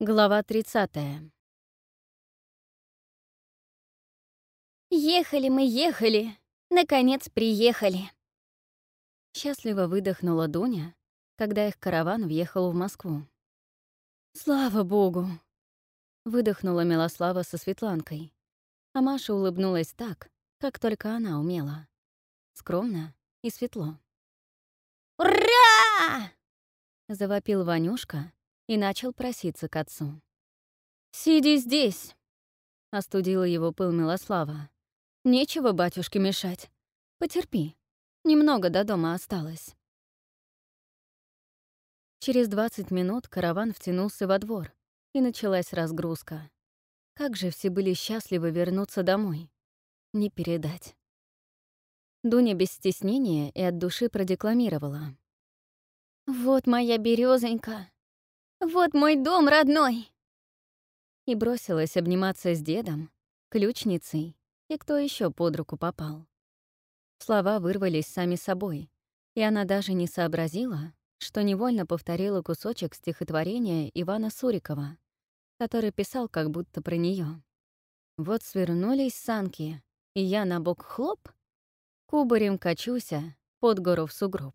Глава 30. «Ехали мы, ехали! Наконец приехали!» Счастливо выдохнула Дуня, когда их караван въехал в Москву. «Слава богу!» — выдохнула Милослава со Светланкой. А Маша улыбнулась так, как только она умела. Скромно и светло. «Ура!» — завопил Ванюшка, и начал проситься к отцу. «Сиди здесь!» — остудила его пыл Милослава. «Нечего батюшке мешать. Потерпи. Немного до дома осталось». Через 20 минут караван втянулся во двор, и началась разгрузка. Как же все были счастливы вернуться домой. Не передать. Дуня без стеснения и от души продекламировала. «Вот моя березонька, вот мой дом родной!» И бросилась обниматься с дедом, ключницей и кто еще под руку попал. Слова вырвались сами собой, и она даже не сообразила, что невольно повторила кусочек стихотворения Ивана Сурикова, который писал как будто про нее. Вот свернулись санки, и я на бок хлоп, кубарем качуся под гору в сугроб.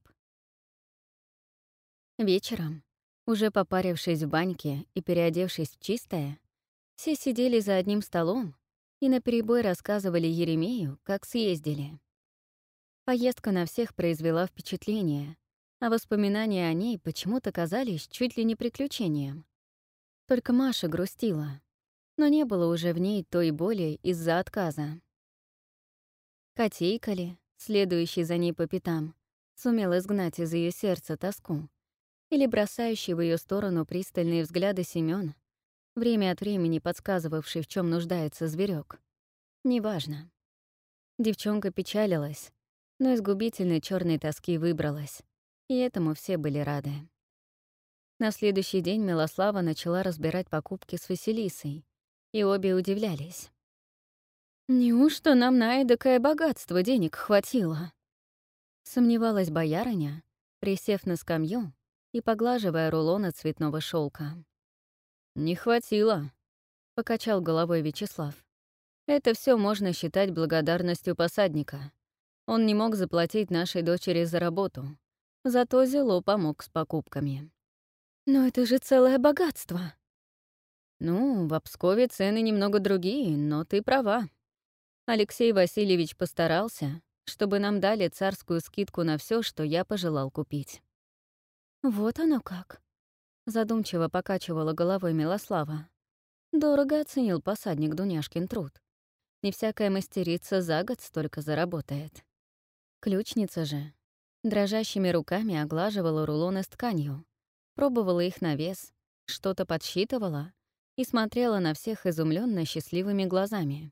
Вечером, уже попарившись в баньке и переодевшись в чистое, все сидели за одним столом и наперебой рассказывали Еремею, как съездили. Поездка на всех произвела впечатление, а воспоминания о ней почему-то казались чуть ли не приключением. Только Маша грустила, но не было уже в ней той боли из-за отказа. Котейка ли, следующий за ней по пятам, сумел изгнать из ее сердца тоску или бросающий в ее сторону пристальные взгляды Семён, время от времени подсказывавший, в чем нуждается зверек. Неважно. Девчонка печалилась, но из губительной черной тоски выбралась, и этому все были рады. На следующий день Милослава начала разбирать покупки с Василисой, и обе удивлялись. «Неужто нам на эдакое богатство денег хватило?» Сомневалась боярыня, присев на скамью и поглаживая рулоны цветного шелка. «Не хватило», — покачал головой Вячеслав. «Это все можно считать благодарностью посадника. Он не мог заплатить нашей дочери за работу, зато Зело помог с покупками». «Но это же целое богатство!» «Ну, в Обскове цены немного другие, но ты права. Алексей Васильевич постарался, чтобы нам дали царскую скидку на все, что я пожелал купить». «Вот оно как!» — задумчиво покачивала головой Милослава. Дорого оценил посадник Дуняшкин труд. Не всякая мастерица за год столько заработает. Ключница же дрожащими руками оглаживала рулоны с тканью, пробовала их на вес, что-то подсчитывала и смотрела на всех изумленно счастливыми глазами.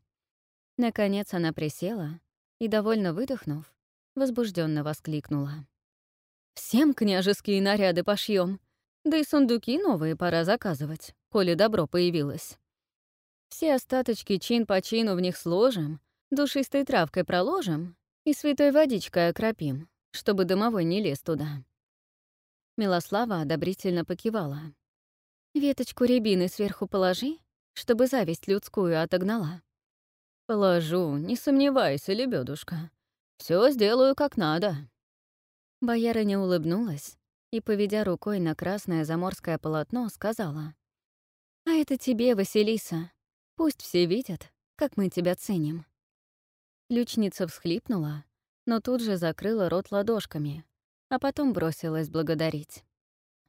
Наконец она присела и, довольно выдохнув, возбужденно воскликнула. Всем княжеские наряды пошьем, да и сундуки новые пора заказывать, коли добро появилось. Все остаточки чин по чину в них сложим, душистой травкой проложим и святой водичкой окропим, чтобы домовой не лез туда. Милослава одобрительно покивала. «Веточку рябины сверху положи, чтобы зависть людскую отогнала». «Положу, не сомневайся, лебедушка. Все сделаю как надо», Боярыня улыбнулась и, поведя рукой на красное заморское полотно, сказала. «А это тебе, Василиса. Пусть все видят, как мы тебя ценим». Ключница всхлипнула, но тут же закрыла рот ладошками, а потом бросилась благодарить.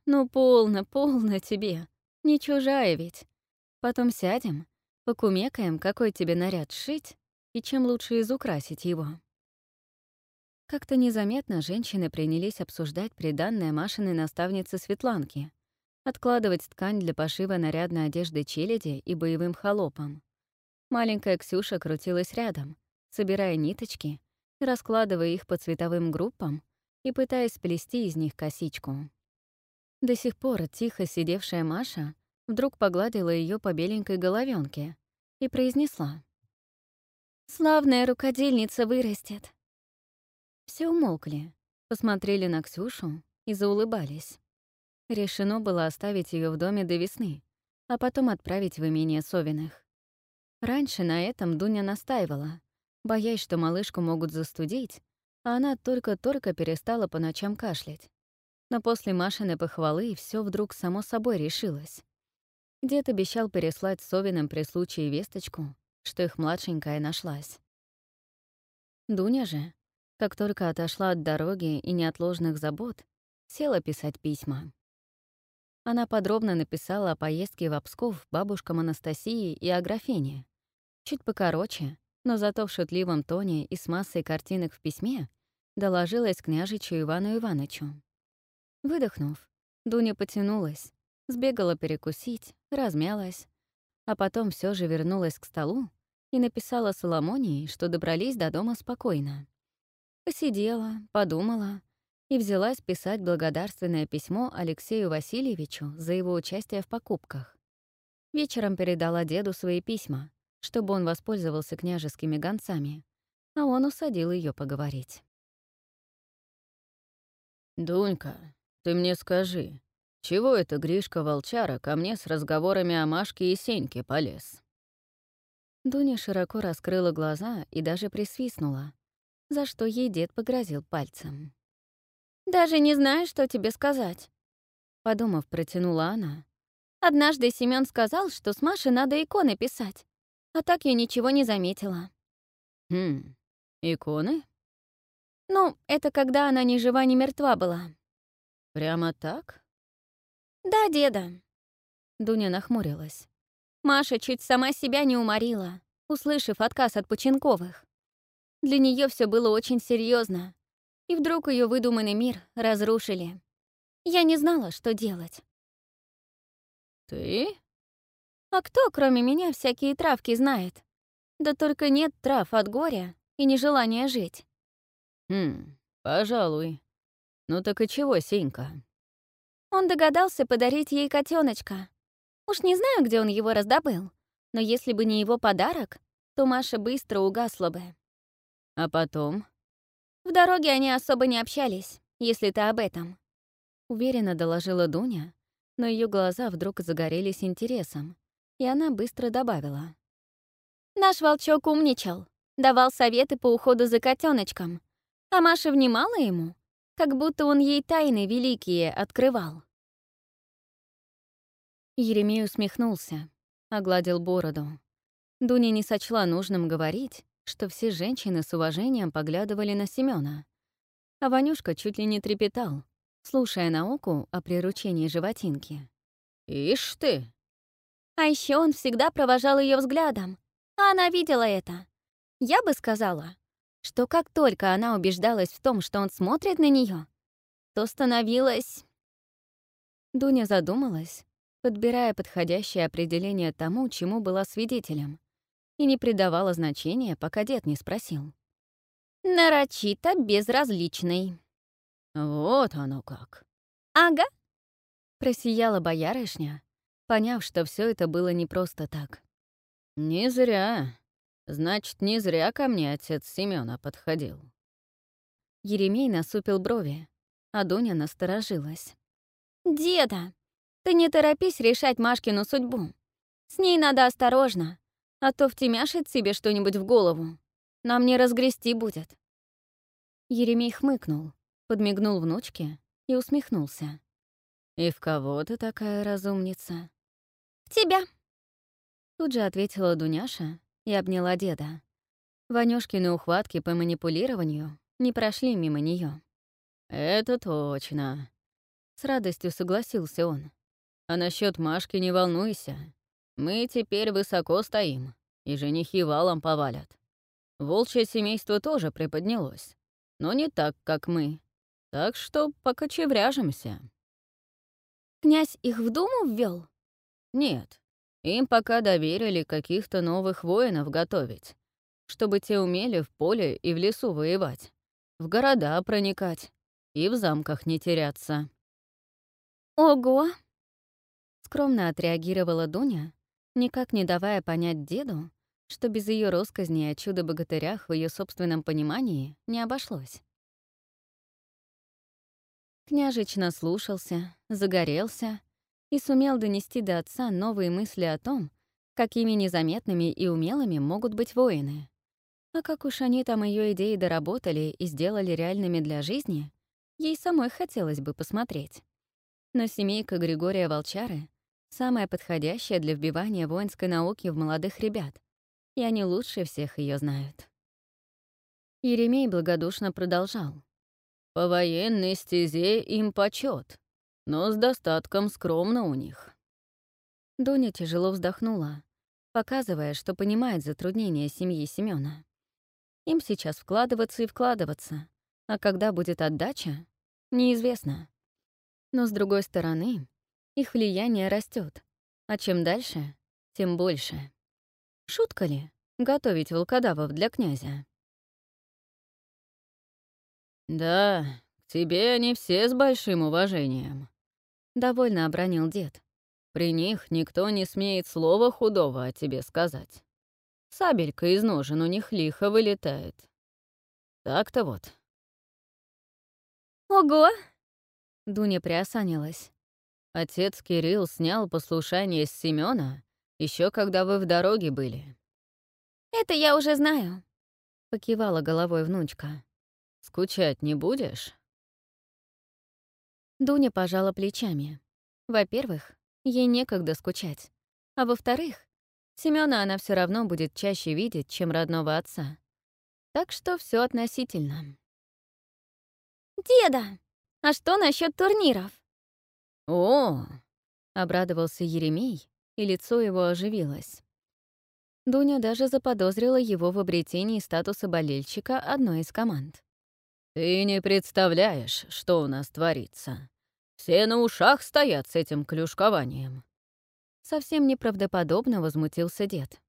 «Ну, полно, полно тебе. Не чужая ведь. Потом сядем, покумекаем, какой тебе наряд сшить и чем лучше изукрасить его». Как-то незаметно женщины принялись обсуждать приданное Машиной наставнице Светланки, откладывать ткань для пошива нарядной одежды челяди и боевым холопам. Маленькая Ксюша крутилась рядом, собирая ниточки, раскладывая их по цветовым группам и пытаясь сплести из них косичку. До сих пор тихо сидевшая Маша вдруг погладила ее по беленькой головенке и произнесла. «Славная рукодельница вырастет. Все умолкли, посмотрели на Ксюшу и заулыбались. Решено было оставить ее в доме до весны, а потом отправить в имение Совиных. Раньше на этом Дуня настаивала, боясь, что малышку могут застудить, а она только-только перестала по ночам кашлять. Но после Машиной похвалы все вдруг само собой решилось. Дед обещал переслать Совиным при случае весточку, что их младшенькая нашлась. Дуня же, как только отошла от дороги и неотложных забот, села писать письма. Она подробно написала о поездке в Псков бабушкам Анастасии и Аграфене. Чуть покороче, но зато в шутливом тоне и с массой картинок в письме доложилась княжичу Ивану Ивановичу. Выдохнув, Дуня потянулась, сбегала перекусить, размялась, а потом все же вернулась к столу и написала Соломонии, что добрались до дома спокойно. Посидела, подумала и взялась писать благодарственное письмо Алексею Васильевичу за его участие в покупках. Вечером передала деду свои письма, чтобы он воспользовался княжескими гонцами, а он усадил ее поговорить. «Дунька, ты мне скажи, чего это Гришка Волчара ко мне с разговорами о Машке и Сеньке полез?» Дуня широко раскрыла глаза и даже присвистнула, за что ей дед погрозил пальцем. «Даже не знаю, что тебе сказать», — подумав, протянула она. «Однажды Семён сказал, что с Машей надо иконы писать, а так я ничего не заметила». «Хм, иконы?» «Ну, это когда она ни жива, ни мертва была». «Прямо так?» «Да, деда». Дуня нахмурилась. Маша чуть сама себя не уморила, услышав отказ от Пученковых. Для нее все было очень серьезно, и вдруг ее выдуманный мир разрушили. Я не знала, что делать. «Ты?» А кто, кроме меня, всякие травки знает? Да только нет трав от горя и нежелания жить. «Хм, пожалуй. Ну так и чего, Сенька?» Он догадался подарить ей котеночка, Уж не знаю, где он его раздобыл, но если бы не его подарок, то Маша быстро угасла бы. А потом? В дороге они особо не общались, если ты об этом. Уверенно доложила Дуня, но ее глаза вдруг загорелись интересом, и она быстро добавила. Наш волчок умничал, давал советы по уходу за котеночком, а Маша внимала ему, как будто он ей тайны великие открывал. Еремей усмехнулся, огладил бороду. Дуня не сочла нужным говорить, что все женщины с уважением поглядывали на Семёна. А Ванюшка чуть ли не трепетал, слушая науку о приручении животинки. «Ишь ты!» А еще он всегда провожал ее взглядом, а она видела это. Я бы сказала, что как только она убеждалась в том, что он смотрит на нее, то становилась... Дуня задумалась, подбирая подходящее определение тому, чему была свидетелем, и не придавала значения, пока дед не спросил. «Нарочито безразличный». «Вот оно как». «Ага», — просияла боярышня, поняв, что все это было не просто так. «Не зря. Значит, не зря ко мне отец Семёна подходил». Еремей насупил брови, а Дуня насторожилась. «Деда, ты не торопись решать Машкину судьбу. С ней надо осторожно, а то втемяшит себе что-нибудь в голову. Нам не разгрести будет». Еремей хмыкнул, подмигнул внучке и усмехнулся. «И в кого ты такая разумница?» «В тебя». Тут же ответила Дуняша и обняла деда. Ванюшкины ухватки по манипулированию не прошли мимо нее. «Это точно», — с радостью согласился он. А насчет Машки не волнуйся. Мы теперь высоко стоим, и женихи валом повалят. Волчье семейство тоже приподнялось, но не так, как мы. Так что покочевряжемся. Князь их в думу ввел? Нет. Им пока доверили каких-то новых воинов готовить, чтобы те умели в поле и в лесу воевать, в города проникать и в замках не теряться. Ого! Скромно отреагировала Дуня, никак не давая понять деду, что без ее росказни о чудо-богатырях в ее собственном понимании не обошлось. Княжич наслушался, загорелся и сумел донести до отца новые мысли о том, какими незаметными и умелыми могут быть воины. А как уж они там ее идеи доработали и сделали реальными для жизни, ей самой хотелось бы посмотреть. Но семейка Григория Волчары — самая подходящая для вбивания воинской науки в молодых ребят, и они лучше всех ее знают. Еремей благодушно продолжал. «По военной стезе им почет, но с достатком скромно у них». Дуня тяжело вздохнула, показывая, что понимает затруднения семьи Семёна. Им сейчас вкладываться и вкладываться, а когда будет отдача, неизвестно. Но, с другой стороны, их влияние растет, а чем дальше, тем больше. Шутка ли готовить волкодавов для князя? «Да, к тебе они все с большим уважением», — довольно обронил дед. «При них никто не смеет слова худого о тебе сказать. Сабелька из ножен у них лихо вылетает. Так-то вот». «Ого!» Дуня приосанилась. Отец Кирилл снял послушание с Семёна еще когда вы в дороге были. «Это я уже знаю», — покивала головой внучка. «Скучать не будешь?» Дуня пожала плечами. Во-первых, ей некогда скучать. А во-вторых, Семёна она все равно будет чаще видеть, чем родного отца. Так что все относительно. «Деда, а что насчет турниров?» «О!» — обрадовался Еремей, и лицо его оживилось. Дуня даже заподозрила его в обретении статуса болельщика одной из команд. «Ты не представляешь, что у нас творится. Все на ушах стоят с этим клюшкованием». Совсем неправдоподобно возмутился дед.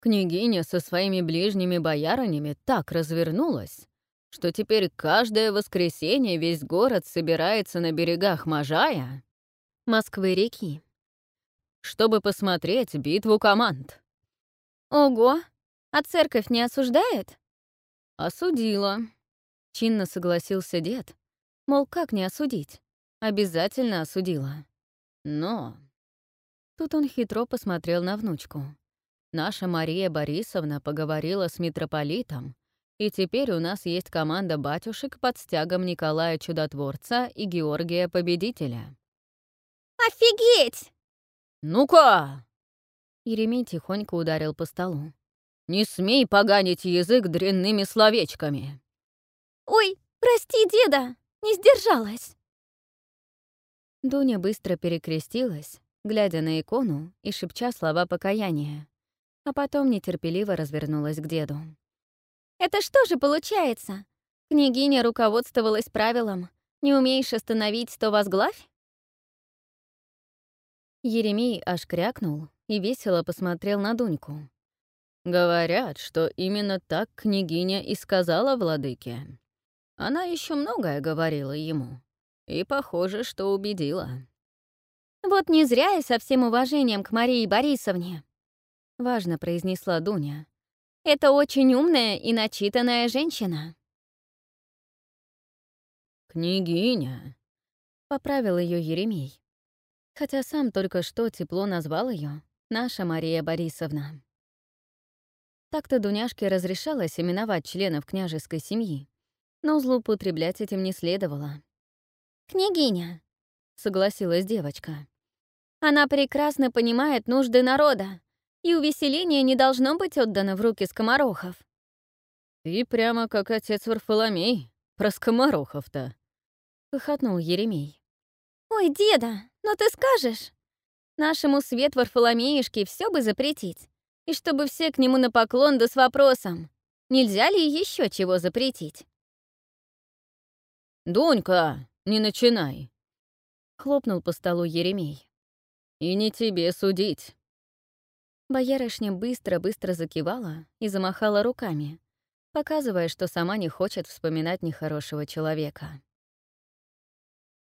Княгиня со своими ближними боярынями так развернулась, что теперь каждое воскресенье весь город собирается на берегах Можая, Москвы-реки, чтобы посмотреть битву команд. Ого! А церковь не осуждает? Осудила. Чинно согласился дед. Мол, как не осудить? Обязательно осудила. Но... Тут он хитро посмотрел на внучку. Наша Мария Борисовна поговорила с митрополитом, и теперь у нас есть команда батюшек под стягом Николая Чудотворца и Георгия Победителя. «Офигеть!» «Ну-ка!» Еремей тихонько ударил по столу. «Не смей поганить язык дрянными словечками!» «Ой, прости, деда, не сдержалась!» Дуня быстро перекрестилась, глядя на икону и шепча слова покаяния, а потом нетерпеливо развернулась к деду. «Это что же получается? Княгиня руководствовалась правилом «не умеешь остановить, то возглавь»?» Еремей аж крякнул и весело посмотрел на Дуньку. «Говорят, что именно так княгиня и сказала владыке. Она еще многое говорила ему, и похоже, что убедила». «Вот не зря и со всем уважением к Марии Борисовне», — важно произнесла Дуня. «Это очень умная и начитанная женщина». «Княгиня», — поправил ее Еремей хотя сам только что тепло назвал ее наша Мария Борисовна. Так-то Дуняшке разрешалось именовать членов княжеской семьи, но злоупотреблять этим не следовало. «Княгиня», — согласилась девочка. «Она прекрасно понимает нужды народа, и увеселение не должно быть отдано в руки скоморохов». «Ты прямо как отец Варфоломей, про скоморохов-то», — хохотнул Еремей. «Ой, деда, ну ты скажешь? Нашему свет Варфоломеюшке все бы запретить, и чтобы все к нему на поклон да с вопросом, нельзя ли еще чего запретить?» «Дунька, не начинай!» — хлопнул по столу Еремей. «И не тебе судить!» Боярышня быстро-быстро закивала и замахала руками, показывая, что сама не хочет вспоминать нехорошего человека.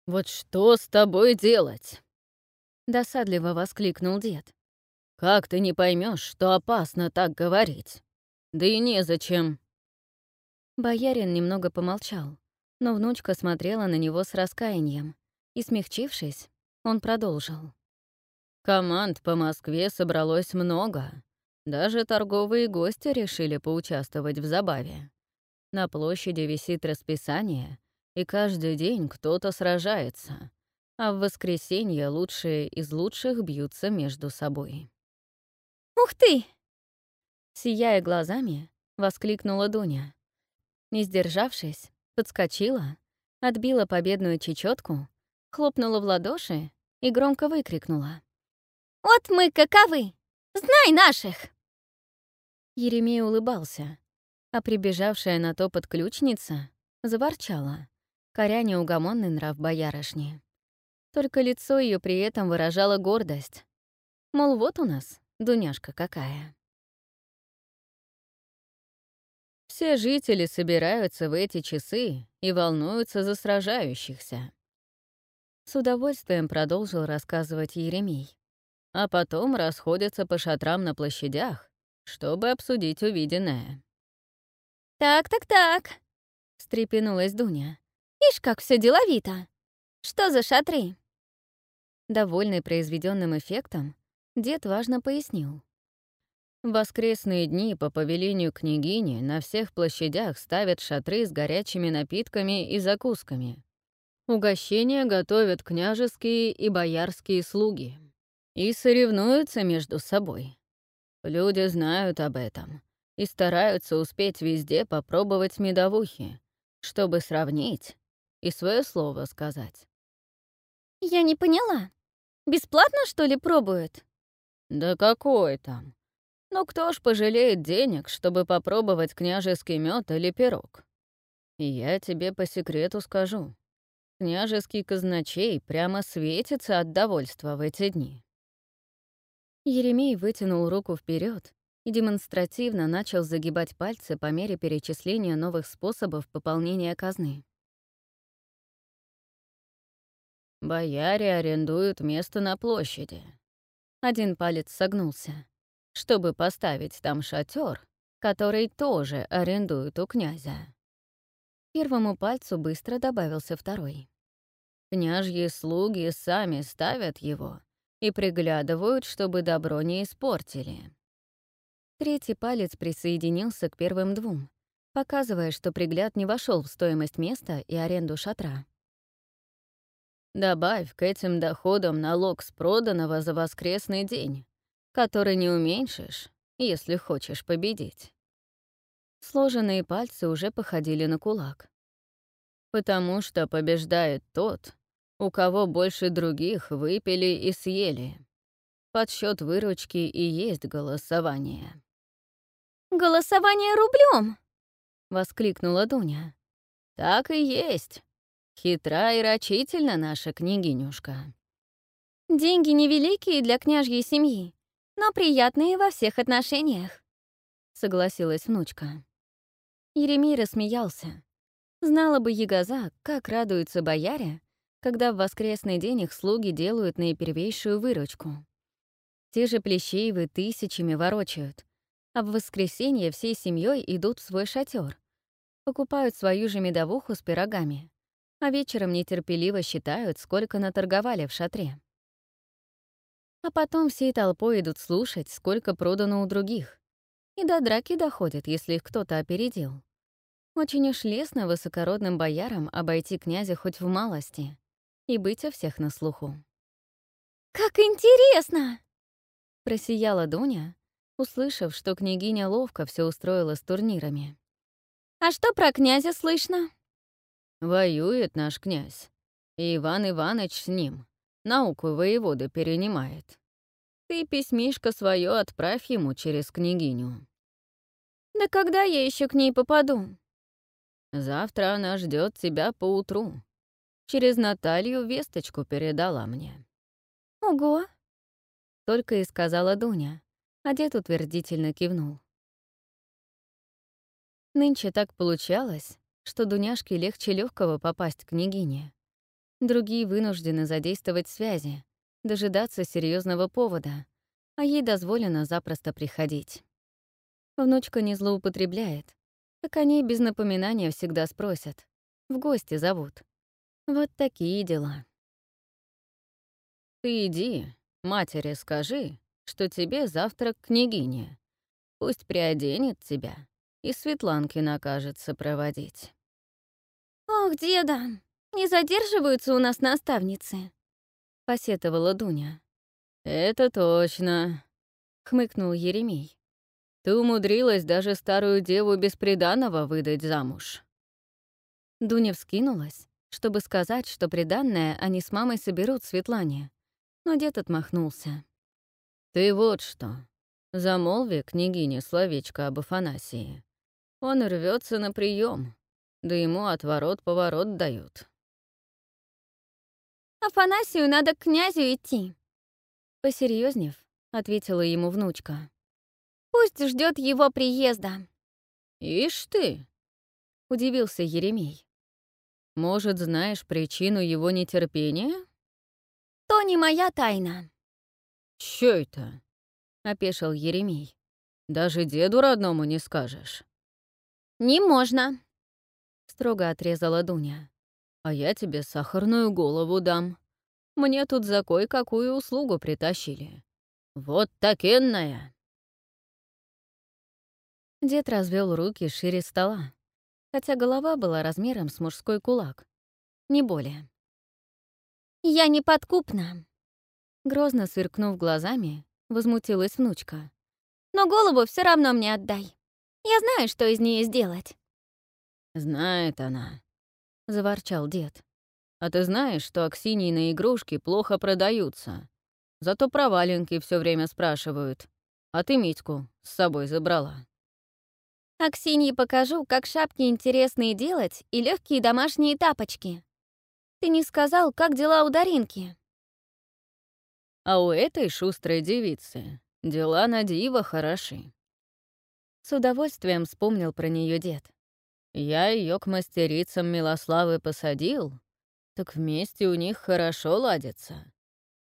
«Вот что с тобой делать?» Досадливо воскликнул дед. «Как ты не поймешь, что опасно так говорить? Да и незачем». Боярин немного помолчал, но внучка смотрела на него с раскаянием и, смягчившись, Он продолжил. Команд по Москве собралось много. Даже торговые гости решили поучаствовать в забаве. На площади висит расписание, и каждый день кто-то сражается, а в воскресенье лучшие из лучших бьются между собой. «Ух ты!» Сияя глазами, воскликнула Дуня. Не сдержавшись, подскочила, отбила победную чечетку, хлопнула в ладоши и громко выкрикнула. «Вот мы каковы! Знай наших!» Еремей улыбался, а прибежавшая на то подключница заворчала, коря неугомонный нрав боярышни. Только лицо ее при этом выражало гордость. Мол, вот у нас Дуняшка какая. Все жители собираются в эти часы и волнуются за сражающихся. С удовольствием продолжил рассказывать Еремей. А потом расходятся по шатрам на площадях, чтобы обсудить увиденное. «Так-так-так», — встрепенулась Дуня. «Ишь, как все деловито! Что за шатры?» Довольный произведенным эффектом, дед важно пояснил. Воскресные дни по повелению княгини на всех площадях ставят шатры с горячими напитками и закусками. Угощения готовят княжеские и боярские слуги и соревнуются между собой. Люди знают об этом и стараются успеть везде попробовать медовухи, чтобы сравнить и свое слово сказать. «Я не поняла. Бесплатно, что ли, пробуют?» «Да какой там? Ну кто ж пожалеет денег, чтобы попробовать княжеский мед или пирог? И я тебе по секрету скажу. Княжеский казначей прямо светится от довольства в эти дни. Еремей вытянул руку вперед и демонстративно начал загибать пальцы по мере перечисления новых способов пополнения казны. Бояре арендуют место на площади. Один палец согнулся, чтобы поставить там шатер, который тоже арендуют у князя. Первому пальцу быстро добавился второй. Княжьи слуги сами ставят его и приглядывают, чтобы добро не испортили. Третий палец присоединился к первым двум, показывая, что пригляд не вошел в стоимость места и аренду шатра. Добавь к этим доходам налог с проданного за воскресный день, который не уменьшишь, если хочешь победить. Сложенные пальцы уже походили на кулак. Потому что побеждает тот, у кого больше других выпили и съели. Подсчет выручки и есть голосование. «Голосование рублем!» — воскликнула Дуня. «Так и есть. Хитра и рачительна наша княгинюшка. Деньги невеликие для княжьей семьи, но приятные во всех отношениях, согласилась внучка. Еремей рассмеялся. Знала бы Ягоза, как радуются бояре, когда в воскресный день их слуги делают наипервейшую выручку. Те же Плещеевы тысячами ворочают, а в воскресенье всей семьей идут в свой шатер, покупают свою же медовуху с пирогами а вечером нетерпеливо считают, сколько наторговали в шатре. А потом всей толпой идут слушать, сколько продано у других. И до драки доходят, если их кто-то опередил. Очень уж лестно высокородным боярам обойти князя хоть в малости и быть у всех на слуху. «Как интересно!» Просияла Дуня, услышав, что княгиня ловко все устроила с турнирами. «А что про князя слышно?» Воюет наш князь. И Иван Иванович с ним. Науку воеводы перенимает. Ты письмишко свое отправь ему через княгиню. Да когда я еще к ней попаду? Завтра она ждет тебя поутру. Через Наталью весточку передала мне. Ого! Только и сказала Дуня, а дед утвердительно кивнул. Нынче так получалось, что Дуняшке легче легкого попасть к княгине. Другие вынуждены задействовать связи, дожидаться серьезного повода, а ей дозволено запросто приходить. Внучка не злоупотребляет, так о ней без напоминания всегда спросят. В гости зовут. Вот такие дела. Ты иди, матери скажи, что тебе завтра к княгине. Пусть приоденет тебя и Светланке накажется проводить. «Ох, деда, не задерживаются у нас наставницы», — посетовала Дуня. «Это точно», — хмыкнул Еремей. «Ты умудрилась даже старую деву бесприданного выдать замуж». Дуня вскинулась, чтобы сказать, что приданное они с мамой соберут Светлане, но дед отмахнулся. «Ты вот что, замолви княгине словечко об Афанасии. Он рвется на прием, да ему отворот-поворот дают». «Афанасию надо к князю идти», — посерьезнев, ответила ему внучка. «Пусть ждет его приезда». «Ишь ты!» — удивился Еремей. «Может, знаешь причину его нетерпения?» «То не моя тайна». «Чё это?» — опешил Еремей. «Даже деду родному не скажешь». «Не можно», — строго отрезала Дуня. «А я тебе сахарную голову дам. Мне тут за кое-какую услугу притащили. Вот такенная!» Дед развел руки шире стола, хотя голова была размером с мужской кулак. Не более. «Я не подкупна!» Грозно сверкнув глазами, возмутилась внучка. «Но голову все равно мне отдай. Я знаю, что из нее сделать». «Знает она», — заворчал дед. «А ты знаешь, что Аксиньи игрушки плохо продаются? Зато про валенки все время спрашивают. А ты Митьку с собой забрала». «Аксинье покажу, как шапки интересные делать и легкие домашние тапочки. Ты не сказал, как дела у Даринки?» «А у этой шустрой девицы дела на диво хороши», с удовольствием вспомнил про нее дед. Я ее к мастерицам Милославы посадил, так вместе у них хорошо ладится.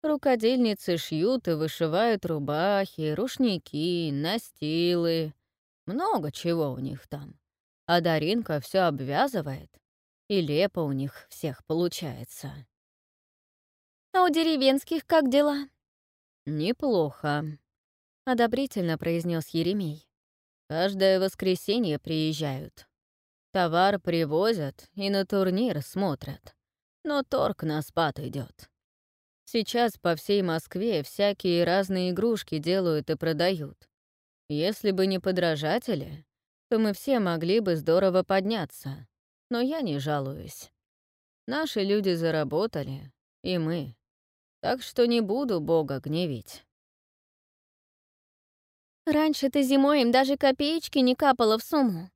Рукодельницы шьют и вышивают рубахи, рушники, настилы. Много чего у них там. А Даринка все обвязывает, и лепо у них всех получается. «А у деревенских как дела?» «Неплохо», — одобрительно произнес Еремей. Каждое воскресенье приезжают. Товар привозят и на турнир смотрят. Но торг на спад идет. Сейчас по всей Москве всякие разные игрушки делают и продают. Если бы не подражатели, то мы все могли бы здорово подняться. Но я не жалуюсь. Наши люди заработали, и мы. Так что не буду Бога гневить. Раньше-то зимой им даже копеечки не капало в сумму.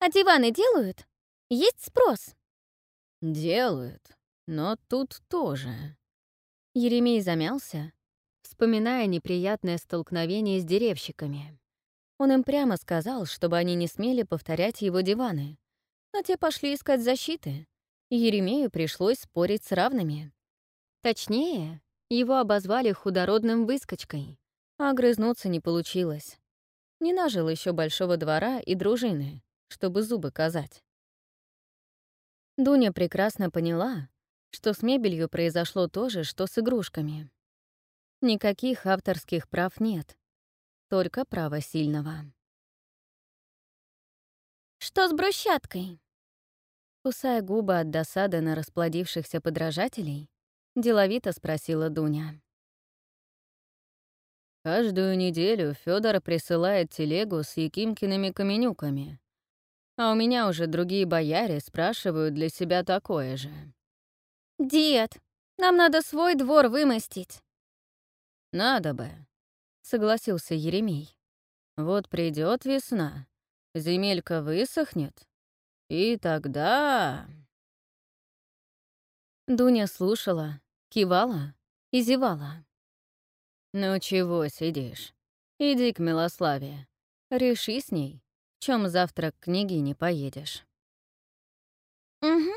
А диваны делают? Есть спрос? Делают, но тут тоже. Еремей замялся, вспоминая неприятное столкновение с деревщиками. Он им прямо сказал, чтобы они не смели повторять его диваны. Но те пошли искать защиты, и Еремею пришлось спорить с равными. Точнее, его обозвали худородным выскочкой, а огрызнуться не получилось. Не нажил еще большого двора и дружины, чтобы зубы казать. Дуня прекрасно поняла, что с мебелью произошло то же, что с игрушками. Никаких авторских прав нет, только право сильного. «Что с брусчаткой?» Кусая губы от досады на расплодившихся подражателей, деловито спросила Дуня. Каждую неделю Федор присылает телегу с Якимкиными каменюками. А у меня уже другие бояре спрашивают для себя такое же. «Дед, нам надо свой двор вымостить». «Надо бы», — согласился Еремей. «Вот придет весна, земелька высохнет, и тогда...» Дуня слушала, кивала и зевала. «Ну чего сидишь? Иди к Милославе. Реши с ней, в чем завтра к княгине поедешь». «Угу»,